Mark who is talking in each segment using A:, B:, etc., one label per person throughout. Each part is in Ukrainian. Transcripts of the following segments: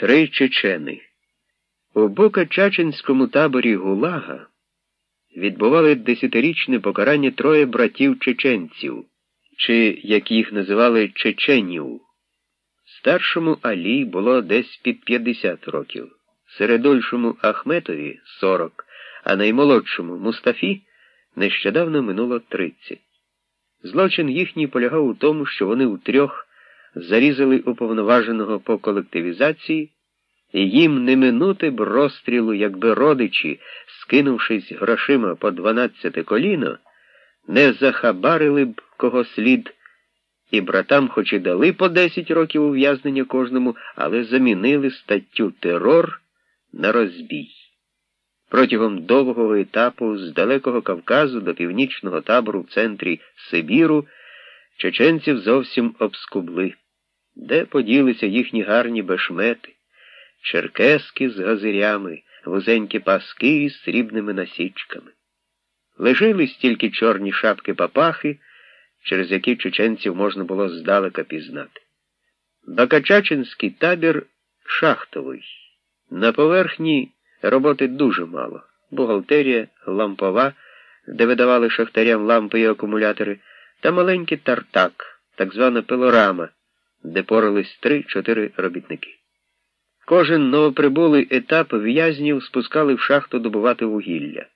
A: Три чечени. У Бока-Чачинському таборі Гулага відбували десятирічне покарання троє братів чеченців, чи, як їх називали, чеченів. Старшому Алі було десь під 50 років, середульшому Ахметові 40, а наймолодшому Мустафі нещодавно минуло 30. Злочин їхній полягав у тому, що вони втрьох зарізали уповноваженого по колективізації, і їм не минути б розстрілу, якби родичі, скинувшись грошима по дванадцяте коліно, не захабарили б кого слід, і братам хоч і дали по 10 років ув'язнення кожному, але замінили статтю терор на розбій. Протягом довгого етапу з Далекого Кавказу до північного табору в центрі Сибіру чеченців зовсім обскубли, де поділися їхні гарні бешмети, черкески з газирями, вузенькі паски із срібними насічками. Лежились тільки чорні шапки папахи, через які чеченців можна було здалека пізнати. Бакачачинський табір шахтовий. На поверхні роботи дуже мало. Бухгалтерія, лампова, де видавали шахтарям лампи і акумулятори, та маленький тартак, так звана пилорама, де порались три-чотири робітники. Кожен новоприбулий етап в'язнів спускали в шахту добувати вугілля.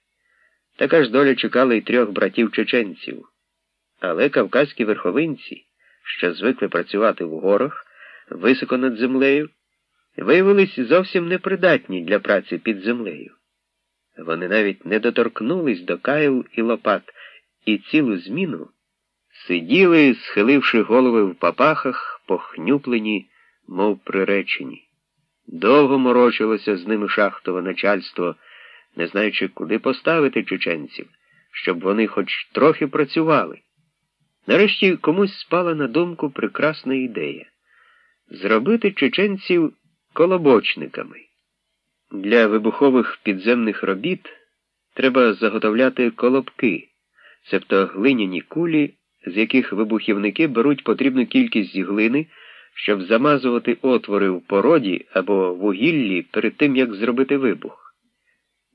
A: Така ж доля чекала й трьох братів чеченців. Але кавказькі верховинці, що звикли працювати в горах, високо над землею, виявились зовсім непридатні для праці під землею. Вони навіть не доторкнулись до каїв і лопат, і цілу зміну сиділи, схиливши голови в папахах, похнюплені, мов приречені. Довго морочилося з ними шахтове начальство, не знаючи, куди поставити чеченців, щоб вони хоч трохи працювали. Нарешті комусь спала на думку прекрасна ідея зробити чеченців колобочниками. Для вибухових підземних робіт треба заготовляти колобки, цебто глиняні кулі, з яких вибухівники беруть потрібну кількість глини, щоб замазувати отвори в породі або вугіллі перед тим, як зробити вибух.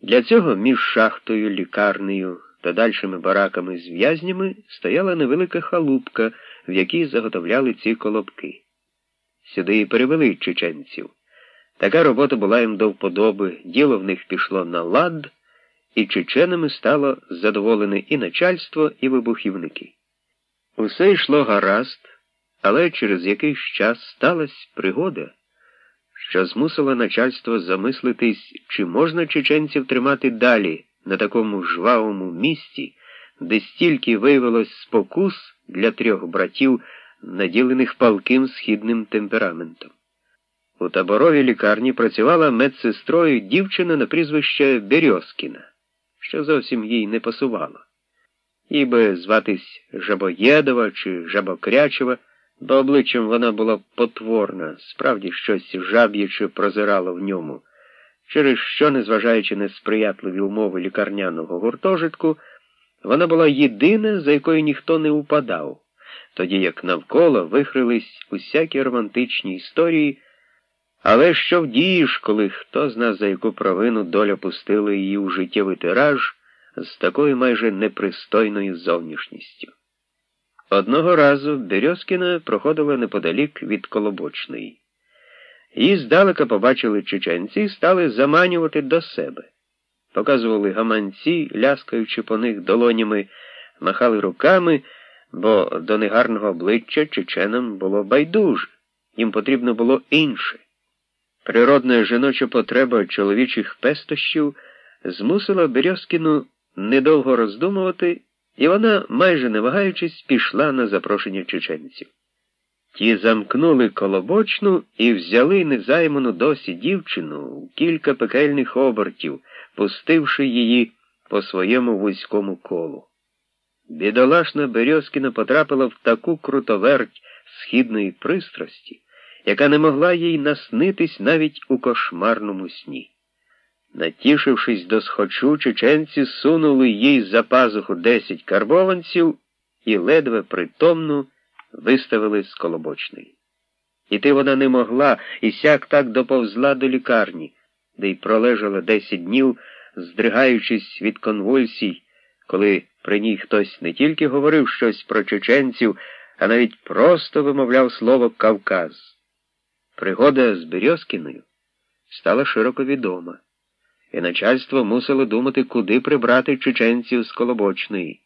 A: Для цього між шахтою, лікарнею та дальшими бараками з в'язнями стояла невелика халупка, в якій заготовляли ці колобки. Сюди і перевели чеченців. Така робота була їм до вподоби, діло в них пішло на лад, і чеченами стало задоволене і начальство, і вибухівники. Усе йшло гаразд, але через якийсь час сталася пригода, що змусила начальство замислитись, чи можна чеченців тримати далі на такому жвавому місці, де стільки виявилось спокус для трьох братів, наділених палким східним темпераментом. У таборовій лікарні працювала медсестрою дівчина на прізвище Берьоскіна, що зовсім їй не пасувало. Їй би зватись Жабоєдова чи Жабокрячева, бо обличчям вона була потворна, справді щось жаб'яче прозирало в ньому, через що, незважаючи на сприятливі умови лікарняного гуртожитку, вона була єдина, за якою ніхто не упадав, тоді як навколо вихрились усякі романтичні історії. Але що вдієш, коли хто з нас за яку провину доля пустила її у життєвий тираж з такою майже непристойною зовнішністю? Одного разу Березкіна проходила неподалік від Колобочної. Її здалека побачили чеченці і стали заманювати до себе. Показували гаманці, ляскаючи по них долонями, махали руками, бо до негарного обличчя чеченам було байдуже, їм потрібно було інше. Природна жіноча потреба чоловічих пестощів змусила Березкіну недовго роздумувати, і вона, майже не вагаючись, пішла на запрошення чеченців. Ті замкнули колобочну і взяли незайману досі дівчину у кілька пекельних обертів, пустивши її по своєму вузькому колу. Бідолашна Березкіна потрапила в таку крутоверть східної пристрасті яка не могла їй наснитись навіть у кошмарному сні. Натішившись до схочу, чеченці сунули їй за пазуху десять карбованців і ледве притомну виставили з колобочної. Іти вона не могла і сяк так доповзла до лікарні, де й пролежала десять днів, здригаючись від конвульсій, коли при ній хтось не тільки говорив щось про чеченців, а навіть просто вимовляв слово Кавказ. Пригода з Березкіною стала широко відома, і начальство мусило думати, куди прибрати чеченців з Колобочної,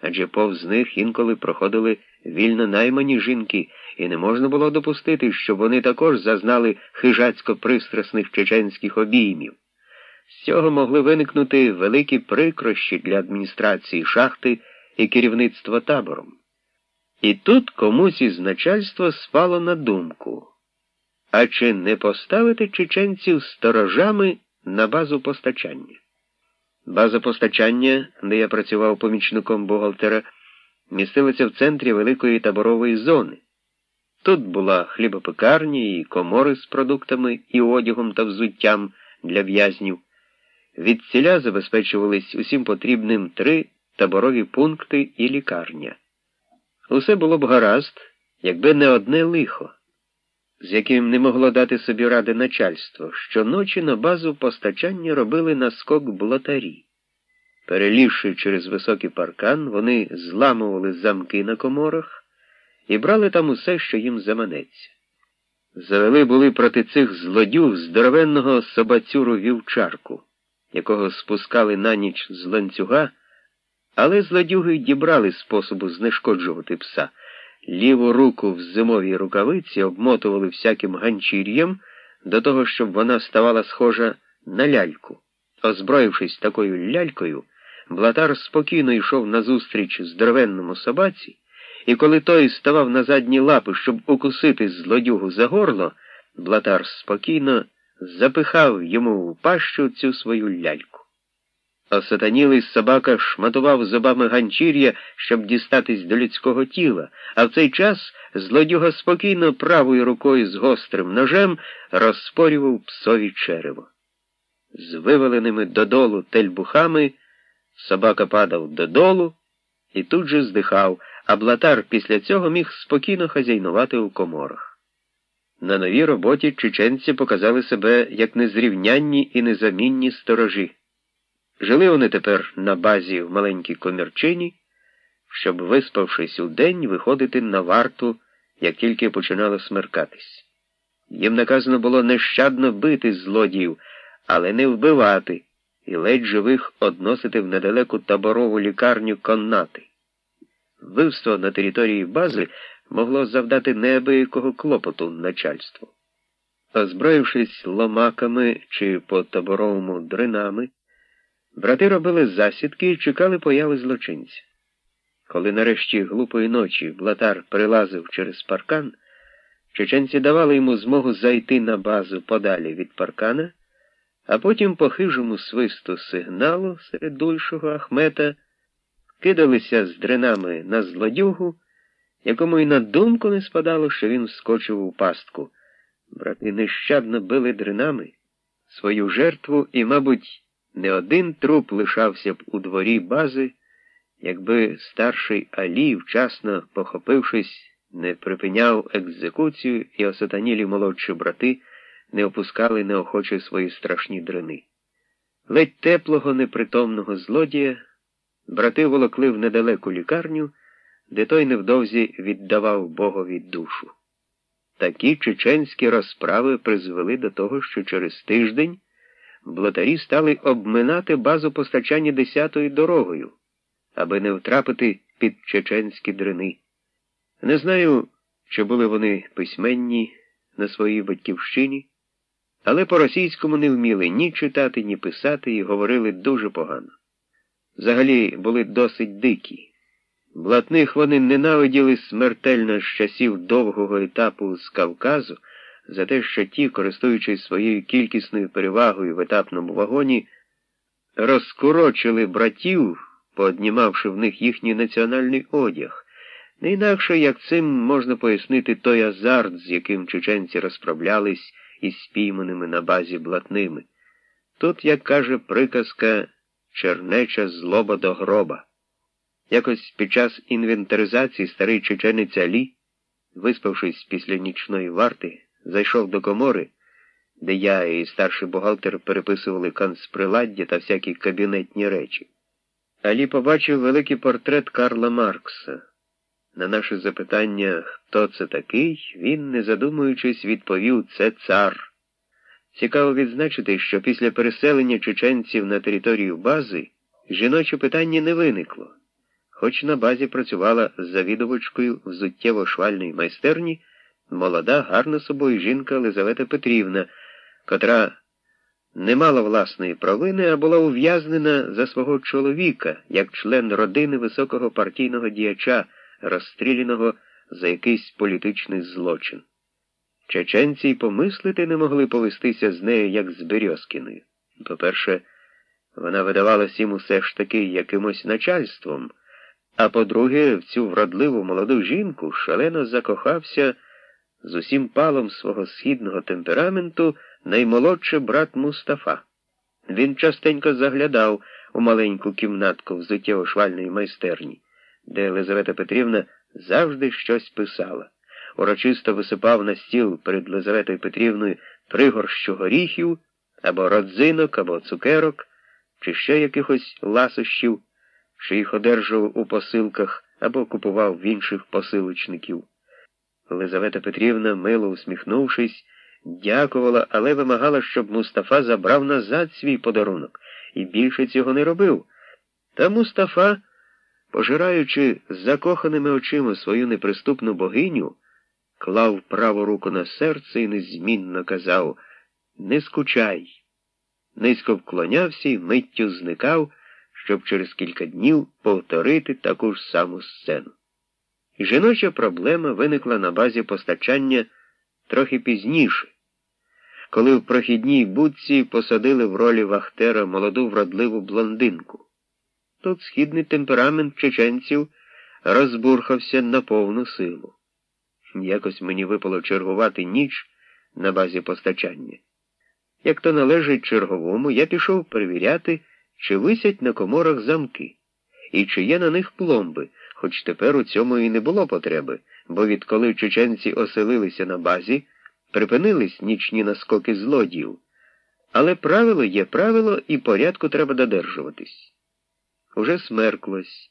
A: адже повз них інколи проходили вільно наймані жінки, і не можна було допустити, щоб вони також зазнали хижацько пристрасних чеченських обіймів. З цього могли виникнути великі прикрощі для адміністрації шахти і керівництва табором. І тут комусь із начальства спало на думку. А чи не поставити чеченців сторожами на базу постачання? База постачання, де я працював помічником бухгалтера, містилася в центрі великої таборової зони. Тут була хлібопекарня і комори з продуктами і одягом та взуттям для в'язнів. Від ціля забезпечувались усім потрібним три таборові пункти і лікарня. Усе було б гаразд, якби не одне лихо, з яким не могло дати собі ради начальство, щоночі на базу постачання робили наскок блотарі. Перелізши через високий паркан, вони зламували замки на коморах і брали там усе, що їм заманеться. Завели були проти цих злодюг здоровенного собацюру вівчарку, якого спускали на ніч з ланцюга, але злодюги дібрали способу знешкоджувати пса. Ліву руку в зимовій рукавиці обмотували всяким ганчір'ям до того, щоб вона ставала схожа на ляльку. Озброївшись такою лялькою, Блатар спокійно йшов назустріч здоровенному собаці, і коли той ставав на задні лапи, щоб укусити злодюгу за горло, Блатар спокійно запихав йому в пащу цю свою ляльку. Осатанілий собака шматував зубами ганчір'я, щоб дістатись до людського тіла, а в цей час злодюга спокійно правою рукою з гострим ножем розпорював псові черево. З виваленими додолу тельбухами собака падав додолу і тут же здихав, а блатар після цього міг спокійно хазяйнувати у коморах. На новій роботі чеченці показали себе як незрівнянні і незамінні сторожі. Жили вони тепер на базі в маленькій комірчині, щоб, виспавшись у день, виходити на варту, як тільки починало смеркатись. Їм наказано було нещадно бити злодіїв, але не вбивати, і ледь живих односити в недалеку таборову лікарню коннати. Вбивство на території бази могло завдати неабиякого клопоту начальству. Озброївшись ломаками чи по таборовому дринами, Брати робили засідки і чекали появи злочинця. Коли нарешті глупої ночі блатар прилазив через паркан, чеченці давали йому змогу зайти на базу подалі від паркана, а потім по хижому свисту сигналу серед дульшого Ахмета кидалися з дринами на злодюгу, якому й на думку не спадало, що він вскочив у пастку. Брати нещадно били дринами свою жертву і, мабуть, не один труп лишався б у дворі бази, якби старший Алі, вчасно похопившись, не припиняв екзекуцію і осатанілі молодші брати не опускали неохоче свої страшні дрини. Ледь теплого, непритомного злодія брати волокли в недалеку лікарню, де той невдовзі віддавав Богові душу. Такі чеченські розправи призвели до того, що через тиждень блатарі стали обминати базу постачання десятою дорогою, аби не втрапити під чеченські дрини. Не знаю, чи були вони письменні на своїй батьківщині, але по-російському не вміли ні читати, ні писати і говорили дуже погано. Взагалі були досить дикі. Блатних вони ненавиділи смертельно з часів довгого етапу з Кавказу за те, що ті, користуючись своєю кількісною перевагою в етапному вагоні, розкорочили братів, пооднімавши в них їхній національний одяг. Не інакше, як цим можна пояснити той азарт, з яким чеченці розправлялись із спійманими на базі блатними. Тут, як каже приказка, чернеча злоба до гроба. Якось під час інвентаризації старий чеченець Алі виспавшись після нічної варти, зайшов до комори, де я і старший бухгалтер переписували канцприладдя та всякі кабінетні речі. Алі побачив великий портрет Карла Маркса. На наше запитання, хто це такий, він, не задумуючись, відповів це цар. Цікаво відзначити, що після переселення чеченців на територію бази жіноче питання не виникло, хоч на базі працювала завідувачкою взуттєво-швальної майстерні молода, гарна собою жінка Лизавета Петрівна, котра не мала власної провини, а була ув'язнена за свого чоловіка, як член родини високого партійного діяча, розстріляного за якийсь політичний злочин. Чеченці й помислити не могли повестися з нею, як з Березкіною. По-перше, вона видавалась їм усе ж таки якимось начальством, а по-друге, в цю вродливу молоду жінку шалено закохався з усім палом свого східного темпераменту наймолодший брат Мустафа. Він частенько заглядав у маленьку кімнатку в взуттєво швальної майстерні, де Елизавета Петрівна завжди щось писала урочисто висипав на стіл перед Лизаветою Петрівною пригорщу горіхів або родзинок, або цукерок, чи ще якихось ласощів, що їх одержав у посилках або купував в інших посилочників. Лизавета Петрівна, мило усміхнувшись, дякувала, але вимагала, щоб Мустафа забрав назад свій подарунок, і більше цього не робив. Та Мустафа, пожираючи закоханими очима свою неприступну богиню, клав праву руку на серце і незмінно казав Не скучай. Низько вклонявся і миттю зникав, щоб через кілька днів повторити таку ж саму сцену. Жіноча проблема виникла на базі постачання трохи пізніше, коли в прохідній будці посадили в ролі Вахтера молоду вродливу блондинку. Тут східний темперамент чеченців розбурхався на повну силу. Якось мені випало чергувати ніч на базі постачання. Як то належить черговому, я пішов перевіряти, чи висять на коморах замки, і чи є на них пломби, хоч тепер у цьому і не було потреби, бо відколи чеченці оселилися на базі, припинились нічні наскоки злодіїв. Але правило є правило, і порядку треба додержуватись. Уже смерклось,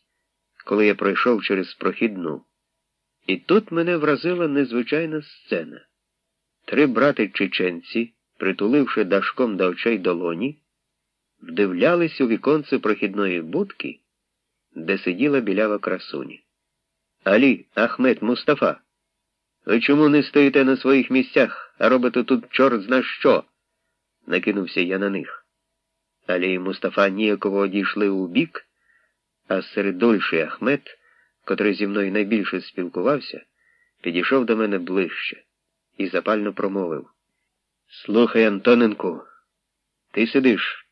A: коли я пройшов через прохідну. І тут мене вразила незвичайна сцена. Три брати чеченці, притуливши дашком до очей долоні, вдивлялись у віконце прохідної будки, де сиділа білява красуні. Алі, Ахмед, Мустафа, ви чому не стоїте на своїх місцях, а робите тут чорт зна що? накинувся я на них. Алі і Мустафа ніяково одійшли у бік, а середульший Ахмед котрий зі мною найбільше спілкувався, підійшов до мене ближче і запально промовив Слухай, Антоненку, ти сидиш,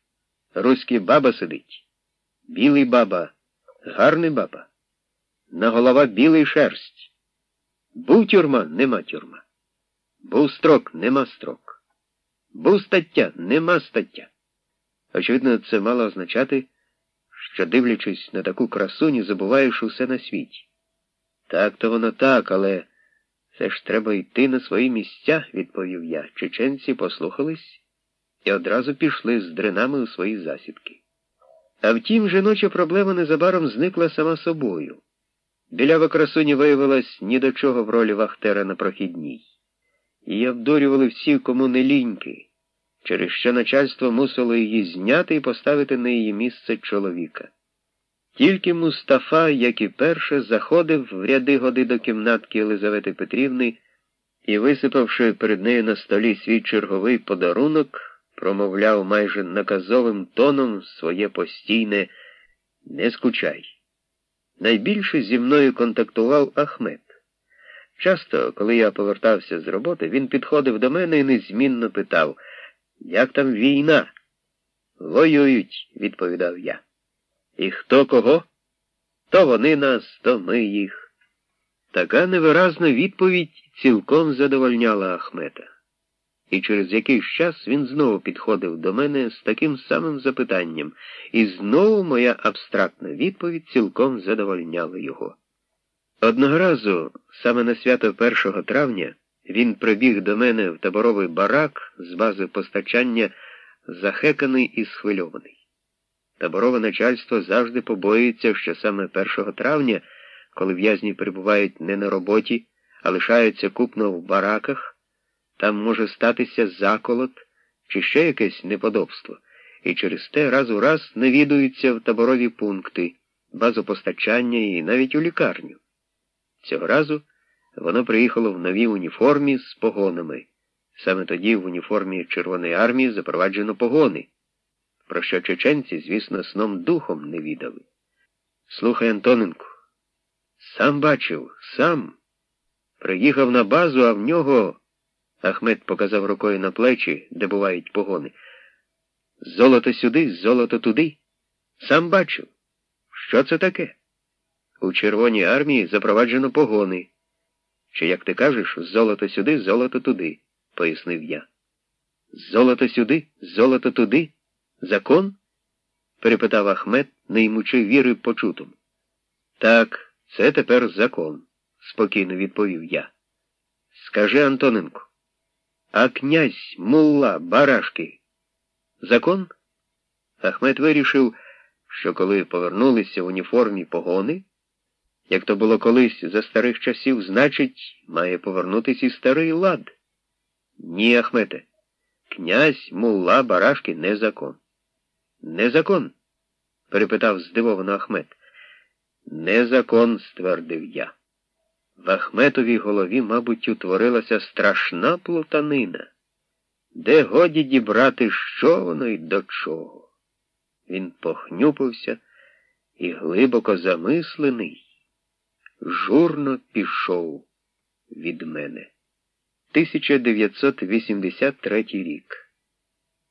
A: руський баба сидить, білий баба, гарний баба, на голова білий шерсть. Був тюрма, нема тюрма. Був строк, нема строк. Був стаття, нема стаття. Очевидно, це мало означати що, дивлячись на таку красуню, забуваєш усе на світі. Так то воно так, але все ж треба йти на свої місця, відповів я. Чеченці послухались і одразу пішли з дринами у свої засідки. А втім, жіноча проблема незабаром зникла сама собою. Білява красуні виявилась ні до чого в ролі Вахтера на прохідній. Її обдурювали всі, кому не ліньки через що начальство мусило її зняти і поставити на її місце чоловіка. Тільки Мустафа, як і перше, заходив в ряди годи до кімнатки Елизавети Петрівни і, висипавши перед нею на столі свій черговий подарунок, промовляв майже наказовим тоном своє постійне Не скучай. Найбільше зі мною контактував Ахмед. Часто, коли я повертався з роботи, він підходив до мене і незмінно питав як там війна? Воюють, відповідав я. І хто кого? То вони нас, то ми їх. Така невиразна відповідь цілком задовольняла Ахмета. І через якийсь час він знову підходив до мене з таким самим запитанням, і знову моя абстрактна відповідь цілком задовольняла його. Одного разу, саме на свято 1 травня, він прибіг до мене в таборовий барак з бази постачання, захеканий і схвильований. Таборове начальство завжди побоюється, що саме 1 травня, коли в'язні перебувають не на роботі, а лишаються купно в бараках, там може статися заколот чи ще якесь неподобство, і через те раз у раз навідуються в таборові пункти, базу постачання і навіть у лікарню. Цього разу воно приїхало в новій уніформі з погонами. Саме тоді в уніформі Червоної армії запроваджено погони, про що чеченці, звісно, сном духом не відали. Слухай, Антоненку, сам бачив, сам. Приїхав на базу, а в нього. Ахмед показав рукою на плечі, де бувають погони. Золото сюди, золото туди. Сам бачив. Що це таке? У Червоній армії запроваджено погони. Чи, як ти кажеш, золото сюди, золото туди, пояснив я. Золото сюди, золото туди? Закон? перепитав Ахмед, не ймучи віри почутому. Так, це тепер закон, спокійно відповів я. Скажи, Антоненко, а князь, мулла, барашки, закон? Ахмед вирішив, що коли повернулися в уніформі погони, як то було колись за старих часів, значить, має повернутися і старий лад. Ні, Ахмете, князь, мулла, барашки не закон. Не закон? перепитав здивовано Ахмед. Не закон, ствердив я. В Ахметовій голові, мабуть, утворилася страшна плутанина, де годі дібрати, що воно й до чого. Він похнюпився і, глибоко замислений, журно пішов від мене. 1983 рік